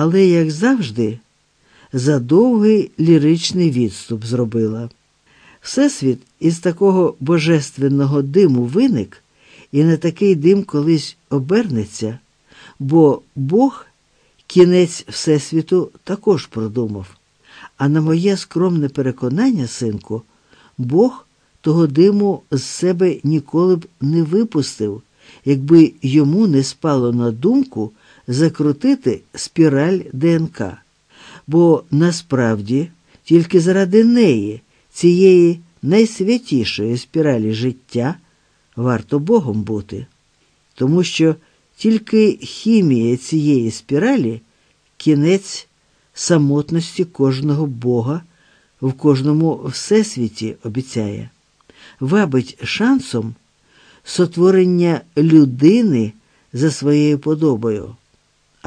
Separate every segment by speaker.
Speaker 1: але, як завжди, за довгий ліричний відступ зробила. Всесвіт із такого божественного диму виник, і на такий дим колись обернеться, бо Бог кінець Всесвіту також продумав. А на моє скромне переконання, синку, Бог того диму з себе ніколи б не випустив, якби йому не спало на думку закрутити спіраль ДНК. Бо насправді тільки заради неї, цієї найсвятішої спіралі життя, варто Богом бути, тому що тільки хімія цієї спіралі кінець самотності кожного Бога в кожному всесвіті обіцяє, вабить шансом сотворення людини за своєю подобою.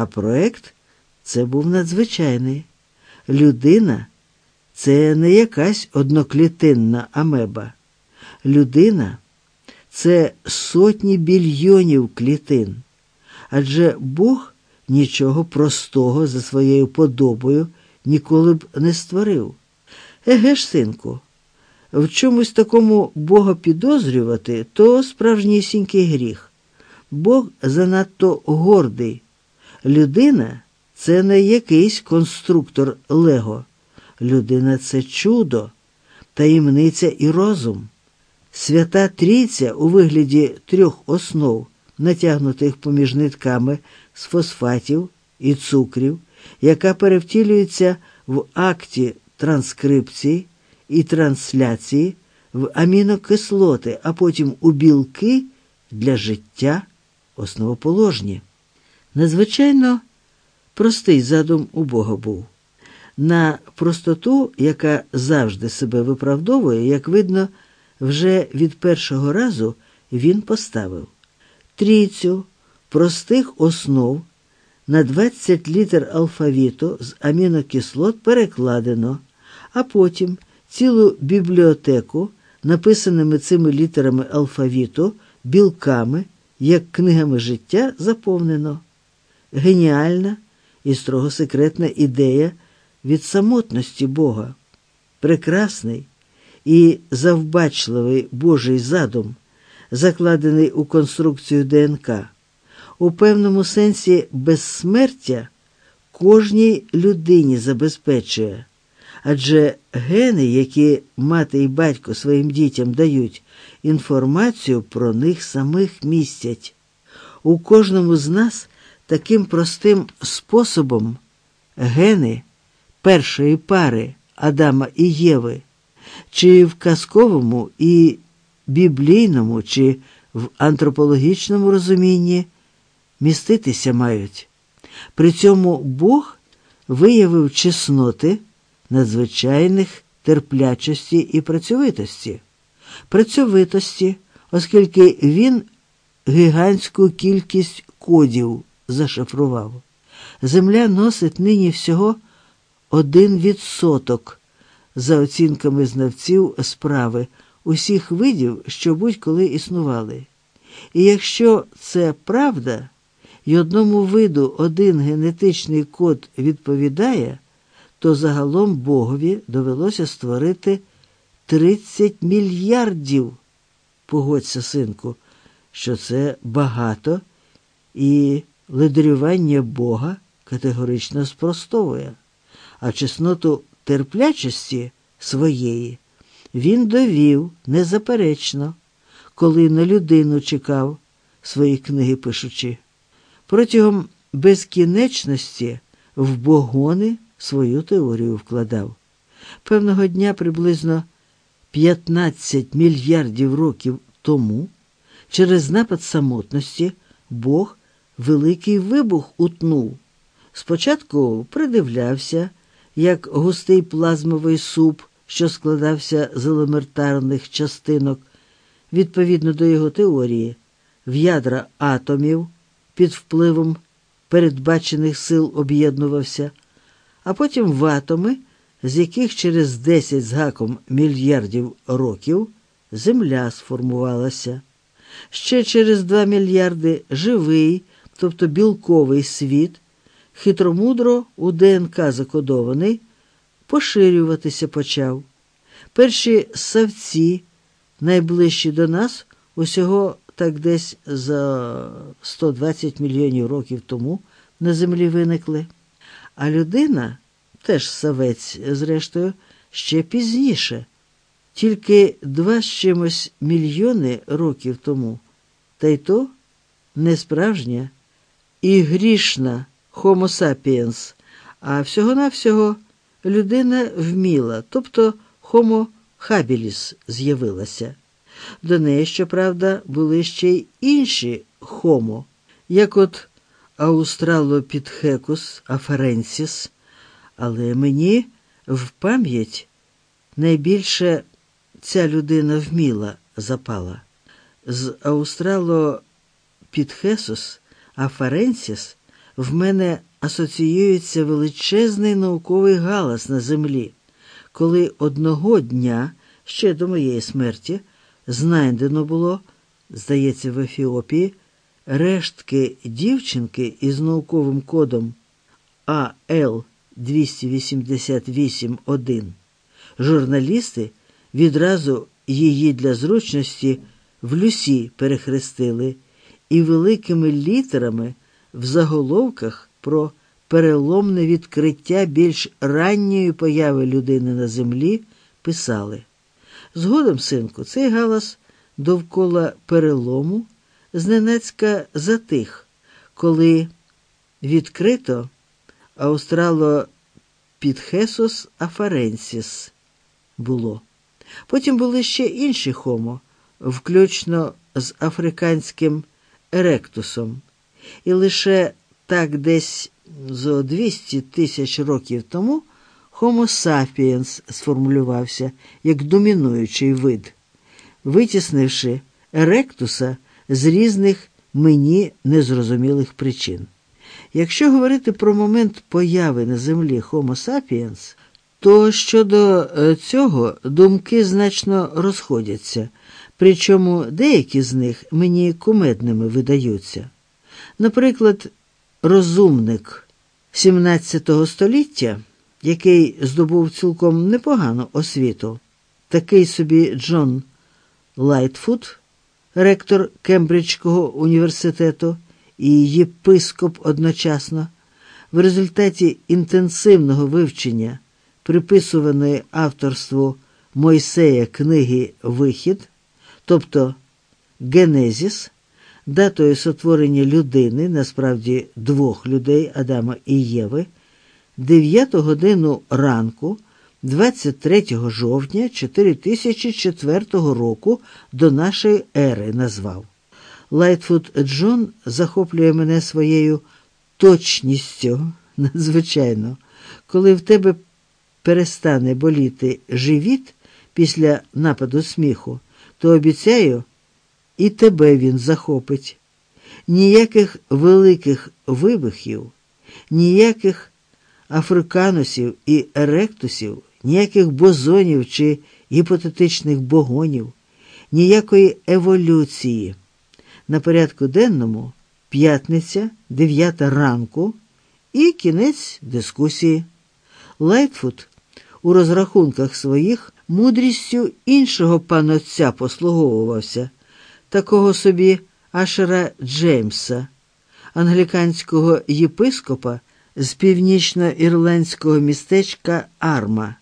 Speaker 1: А проект це був надзвичайний. Людина це не якась одноклітинна амеба. Людина це сотні більйонів клітин. Адже Бог нічого простого за своєю подобою ніколи б не створив. Еге ж, синку, в чомусь такому Бога підозрювати то справжнісінький гріх. Бог занадто гордий. Людина це не якийсь конструктор Лего. Людина це чудо, таємниця і розум. Свята трійця у вигляді трьох основ, натягнутих поміж нитками з фосфатів і цукрів, яка перевтілюється в акті транскрипції і трансляції в амінокислоти, а потім у білки для життя основоположні. Надзвичайно простий задум у Бога був. На простоту, яка завжди себе виправдовує, як видно, вже від першого разу він поставив трійцю простих основ на 20 літер алфавіту з амінокислот перекладено, а потім цілу бібліотеку, написаними цими літерами алфавіту, білками, як книгами життя, заповнено. Геніальна і строго секретна ідея від самотності Бога, прекрасний і завбачливий Божий задум, закладений у конструкцію ДНК, у певному сенсі безсмертя кожній людині забезпечує, адже гени, які мати і батько своїм дітям дають, інформацію про них самих містять. У кожному з нас таким простим способом гени першої пари Адама і Єви, чи в казковому і біблійному, чи в антропологічному розумінні міститися мають. При цьому Бог виявив чесноти надзвичайних терплячості і працьовитості, працьовитості, оскільки він гігантську кількість кодів зашифрував. Земля носить нині всього один відсоток, за оцінками знавців справи, усіх видів, що будь-коли існували. І якщо це правда, і одному виду один генетичний код відповідає, то загалом Богові довелося створити 30 мільярдів. Погодься, синку, що це багато і ледарювання Бога категорично спростовує, а чесноту терплячості своєї він довів незаперечно, коли на людину чекав свої книги пишучи. Протягом безкінечності в богони свою теорію вкладав. Певного дня приблизно 15 мільярдів років тому, через напад самотності, Бог великий вибух утнув. Спочатку придивлявся, як густий плазмовий суп, що складався з елементарних частинок, відповідно до його теорії, в ядра атомів під впливом передбачених сил об'єднувався, а потім в атоми, з яких через 10 з гаком мільярдів років Земля сформувалася. Ще через 2 мільярди живий, тобто білковий світ хитромудро у ДНК закодований, поширюватися почав. Перші савці, найближчі до нас, усього так десь за 120 мільйонів років тому на землі виникли. А людина, теж савець, зрештою, ще пізніше, тільки два з чимось мільйони років тому, та й то не справжня і грішна Homo sapiens, а всього-навсього людина вміла, тобто Homo habilis з'явилася. До неї, щоправда, були ще й інші Homo, як от Australopithecus afarensis, але мені в пам'ять найбільше ця людина вміла запала. З Australopithecus afarensis в мене асоціюється величезний науковий галас на землі, коли одного дня, ще до моєї смерті, знайдено було, здається, в Ефіопії, рештки дівчинки із науковим кодом АЛ 288.1. Журналісти відразу її для зручності в Люсі перехрестили і великими літерами в заголовках про переломне відкриття більш ранньої появи людини на землі писали. Згодом, синку, цей галас довкола перелому зненацька затих, коли відкрито Australopithecus afarensis було. Потім були ще інші хомо, включно з африканським еректусом, і лише так десь зо 200 тисяч років тому Homo sapiens сформулювався як домінуючий вид, витіснивши еректуса з різних мені незрозумілих причин. Якщо говорити про момент появи на землі Homo sapiens, то щодо е, цього думки значно розходяться, причому деякі з них мені кумедними видаються. Наприклад, розумник XVII століття, який здобув цілком непогану освіту, такий собі Джон Лайтфуд, ректор Кембриджського університету і єпископ одночасно, в результаті інтенсивного вивчення, приписуваної авторству Мойсея книги Вихід, тобто Генезіс, датою сотворення людини, насправді двох людей Адама і Єви, 9 годину ранку, 23 жовтня 4004 року до нашої ери назвав. Лайтфуд Джон захоплює мене своєю точністю, надзвичайно, коли в тебе перестане боліти живіт після нападу сміху, то обіцяю, і тебе він захопить. Ніяких великих вибухів, ніяких африканусів і еректусів, ніяких бозонів чи гіпотетичних богонів, ніякої еволюції. На порядку денному п'ятниця, дев'ята ранку і кінець дискусії. Лайтфуд у розрахунках своїх мудрістю іншого панотця послуговувався, такого собі Ашера Джеймса, англіканського єпископа з північно-ірландського містечка Арма.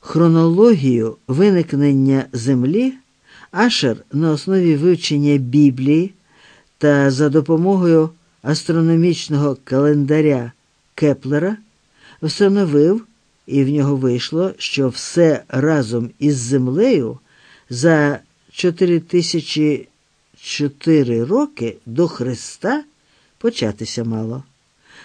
Speaker 1: Хронологію виникнення землі Ашер на основі вивчення Біблії та за допомогою астрономічного календаря Кеплера встановив, і в нього вийшло, що все разом із землею за 4004 роки до Христа початися мало.